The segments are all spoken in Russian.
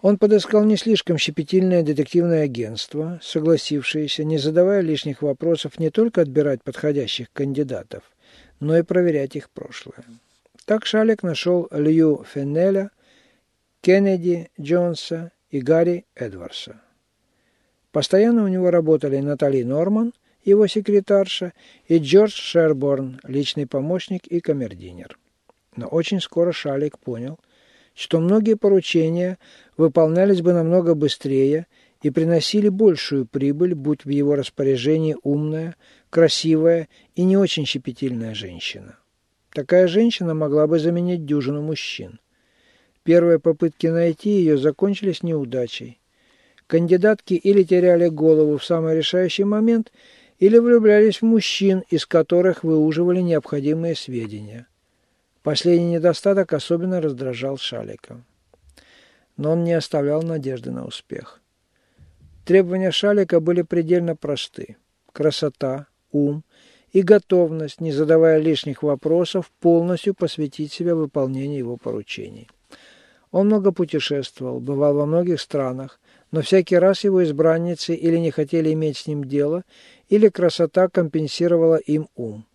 Он подыскал не слишком щепетильное детективное агентство, согласившееся, не задавая лишних вопросов, не только отбирать подходящих кандидатов, но и проверять их прошлое. Так Шалик нашел Лью Феннеля, Кеннеди Джонса и Гарри Эдварса. Постоянно у него работали Натали Норман, его секретарша, и Джордж Шерборн, личный помощник и камердинер. Но очень скоро Шалик понял, что многие поручения выполнялись бы намного быстрее и приносили большую прибыль, будь в его распоряжении умная, красивая и не очень щепетильная женщина. Такая женщина могла бы заменить дюжину мужчин. Первые попытки найти ее закончились неудачей. Кандидатки или теряли голову в самый решающий момент, или влюблялись в мужчин, из которых выуживали необходимые сведения. Последний недостаток особенно раздражал Шалика. Но он не оставлял надежды на успех. Требования Шалика были предельно просты. Красота, ум и готовность, не задавая лишних вопросов, полностью посвятить себя выполнению его поручений. Он много путешествовал, бывал во многих странах, но всякий раз его избранницы или не хотели иметь с ним дело, или красота компенсировала им ум.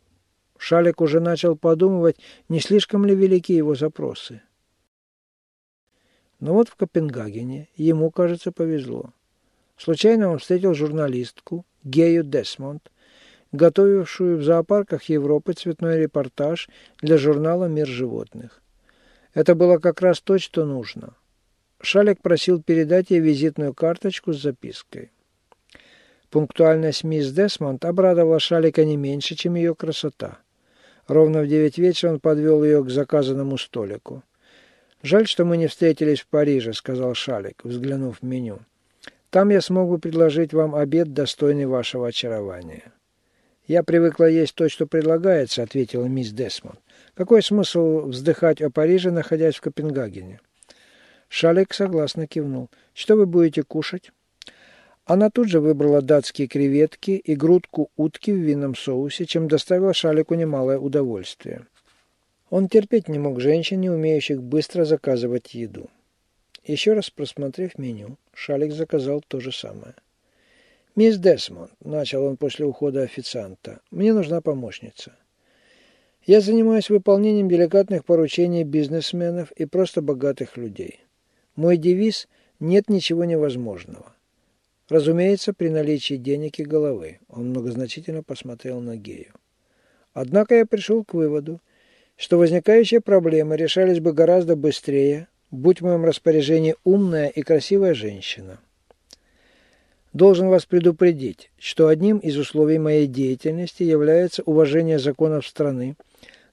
Шалик уже начал подумывать, не слишком ли велики его запросы. Но вот в Копенгагене ему, кажется, повезло. Случайно он встретил журналистку Гею Десмонд, готовившую в зоопарках Европы цветной репортаж для журнала «Мир животных». Это было как раз то, что нужно. Шалик просил передать ей визитную карточку с запиской. Пунктуальность мисс Десмонд обрадовала Шалика не меньше, чем ее красота. Ровно в девять вечера он подвел ее к заказанному столику. «Жаль, что мы не встретились в Париже», — сказал Шалик, взглянув в меню. «Там я смог бы предложить вам обед, достойный вашего очарования». «Я привыкла есть то, что предлагается», — ответила мисс Десмонд. «Какой смысл вздыхать о Париже, находясь в Копенгагене?» Шалик согласно кивнул. «Что вы будете кушать?» Она тут же выбрала датские креветки и грудку утки в винном соусе, чем доставила Шалику немалое удовольствие. Он терпеть не мог женщин, не умеющих быстро заказывать еду. Еще раз просмотрев меню, Шалик заказал то же самое. «Мисс Десмонд», — начал он после ухода официанта, — «мне нужна помощница. Я занимаюсь выполнением деликатных поручений бизнесменов и просто богатых людей. Мой девиз «Нет ничего невозможного». Разумеется, при наличии денег и головы. Он многозначительно посмотрел на Гею. Однако я пришел к выводу, что возникающие проблемы решались бы гораздо быстрее, будь в моем распоряжении умная и красивая женщина. Должен вас предупредить, что одним из условий моей деятельности является уважение законов страны,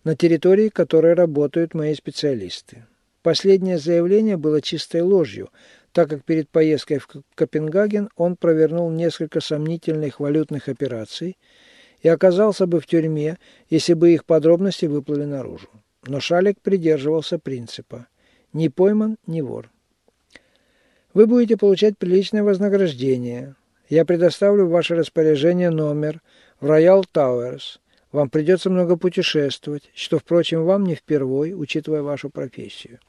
на территории которой работают мои специалисты. Последнее заявление было чистой ложью, так как перед поездкой в Копенгаген он провернул несколько сомнительных валютных операций и оказался бы в тюрьме, если бы их подробности выплыли наружу. Но Шалик придерживался принципа «ни пойман, ни вор». Вы будете получать приличное вознаграждение. Я предоставлю в ваше распоряжение номер в Роял Тауэрс. Вам придется много путешествовать, что, впрочем, вам не впервой, учитывая вашу профессию.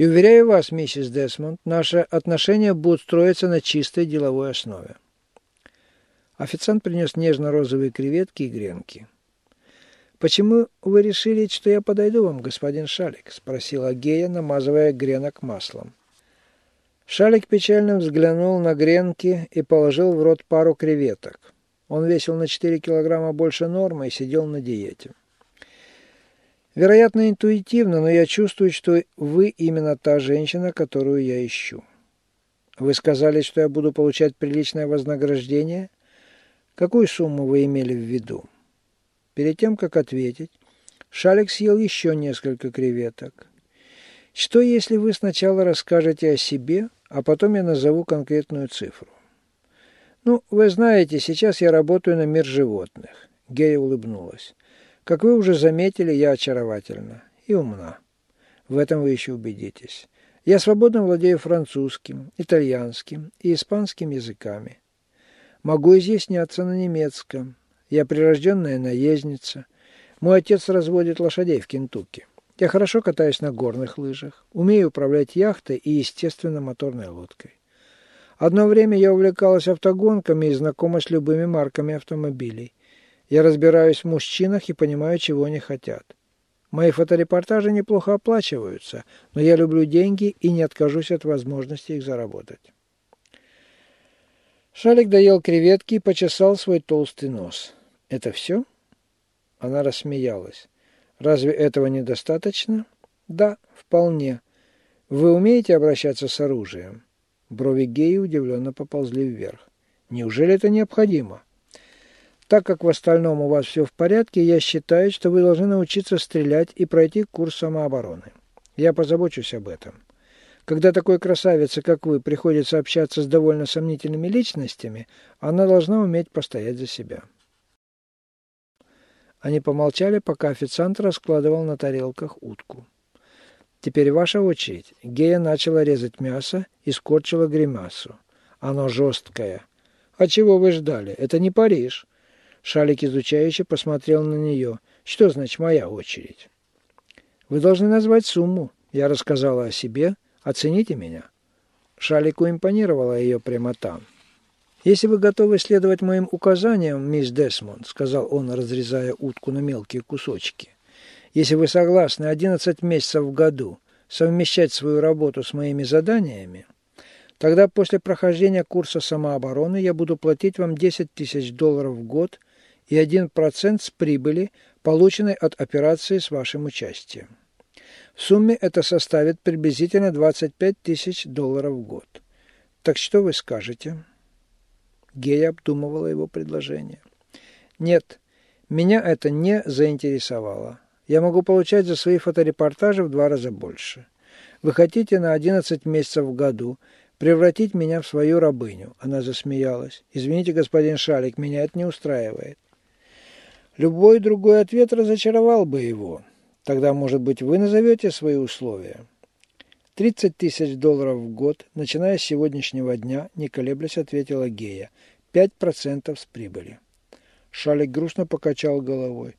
И уверяю вас, миссис Десмонд, наши отношения будут строиться на чистой деловой основе. Официант принес нежно-розовые креветки и гренки. «Почему вы решили, что я подойду вам, господин Шалик?» – спросила Гея, намазывая гренок маслом. Шалик печально взглянул на гренки и положил в рот пару креветок. Он весил на 4 килограмма больше нормы и сидел на диете. Вероятно, интуитивно, но я чувствую, что вы именно та женщина, которую я ищу. Вы сказали, что я буду получать приличное вознаграждение? Какую сумму вы имели в виду? Перед тем, как ответить, Шалик съел еще несколько креветок. Что, если вы сначала расскажете о себе, а потом я назову конкретную цифру. Ну, вы знаете, сейчас я работаю на мир животных. Гея улыбнулась. Как вы уже заметили, я очаровательна и умна. В этом вы еще убедитесь. Я свободно владею французским, итальянским и испанским языками. Могу изъясняться на немецком. Я прирожденная наездница. Мой отец разводит лошадей в Кентукки. Я хорошо катаюсь на горных лыжах, умею управлять яхтой и, естественно, моторной лодкой. Одно время я увлекалась автогонками и знакома с любыми марками автомобилей. Я разбираюсь в мужчинах и понимаю, чего они хотят. Мои фоторепортажи неплохо оплачиваются, но я люблю деньги и не откажусь от возможности их заработать. Шалик доел креветки и почесал свой толстый нос. «Это все?» Она рассмеялась. «Разве этого недостаточно?» «Да, вполне. Вы умеете обращаться с оружием?» Брови Геи удивленно поползли вверх. «Неужели это необходимо?» Так как в остальном у вас все в порядке, я считаю, что вы должны научиться стрелять и пройти курс самообороны. Я позабочусь об этом. Когда такой красавице, как вы, приходится общаться с довольно сомнительными личностями, она должна уметь постоять за себя. Они помолчали, пока официант раскладывал на тарелках утку. «Теперь ваша очередь». Гея начала резать мясо и скорчила гримасу. «Оно жесткое». «А чего вы ждали? Это не Париж». Шалик изучающе посмотрел на нее. «Что значит моя очередь?» «Вы должны назвать сумму. Я рассказала о себе. Оцените меня». Шалику импонировала ее прямота. «Если вы готовы следовать моим указаниям, мисс Десмонд», сказал он, разрезая утку на мелкие кусочки, «если вы согласны 11 месяцев в году совмещать свою работу с моими заданиями, тогда после прохождения курса самообороны я буду платить вам 10 тысяч долларов в год – и 1% с прибыли, полученной от операции с вашим участием. В сумме это составит приблизительно 25 тысяч долларов в год. Так что вы скажете? Гея обдумывала его предложение. Нет, меня это не заинтересовало. Я могу получать за свои фоторепортажи в два раза больше. Вы хотите на 11 месяцев в году превратить меня в свою рабыню. Она засмеялась. Извините, господин Шалик, меня это не устраивает. Любой другой ответ разочаровал бы его. Тогда, может быть, вы назовете свои условия. 30 тысяч долларов в год, начиная с сегодняшнего дня, не колеблясь, ответила Гея. 5% с прибыли. Шалик грустно покачал головой.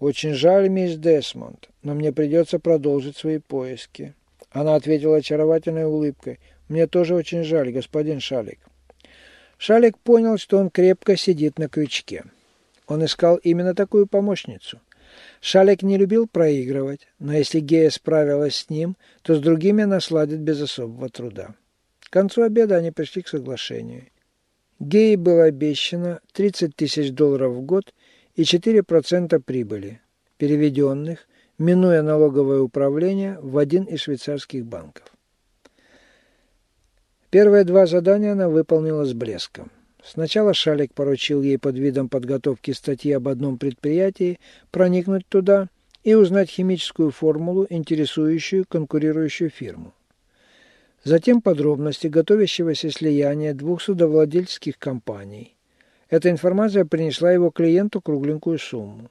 «Очень жаль, мисс Десмонд, но мне придется продолжить свои поиски». Она ответила очаровательной улыбкой. «Мне тоже очень жаль, господин Шалик». Шалик понял, что он крепко сидит на крючке. Он искал именно такую помощницу. Шалик не любил проигрывать, но если Гея справилась с ним, то с другими она сладит без особого труда. К концу обеда они пришли к соглашению. Гее было обещано 30 тысяч долларов в год и 4% прибыли, переведенных, минуя налоговое управление, в один из швейцарских банков. Первые два задания она выполнила с блеском. Сначала Шалик поручил ей под видом подготовки статьи об одном предприятии проникнуть туда и узнать химическую формулу, интересующую конкурирующую фирму. Затем подробности готовящегося слияния двух судовладельческих компаний. Эта информация принесла его клиенту кругленькую сумму.